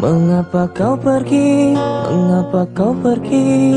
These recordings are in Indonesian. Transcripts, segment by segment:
Mengapa kau pergi? Mengapa kau pergi?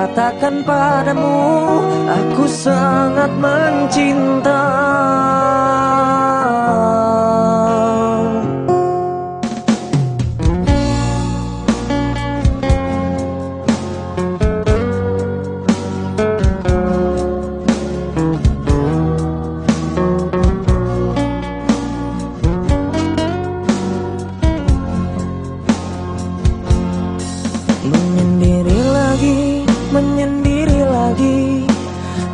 katakan padamu Aku sangat mencinta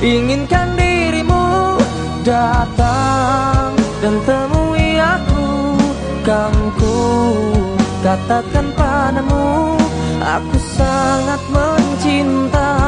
inginkan dirimu Datang dan temui aku. Ku katakan padamu Aku sangat mencintai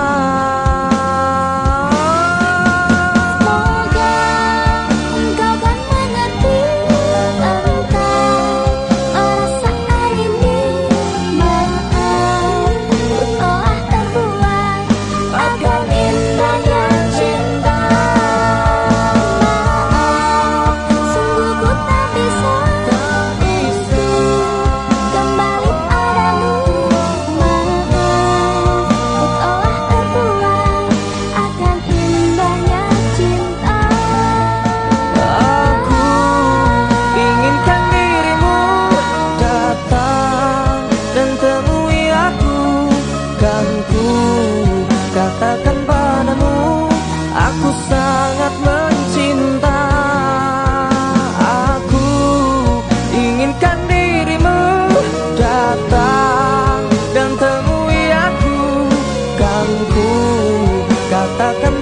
바닷가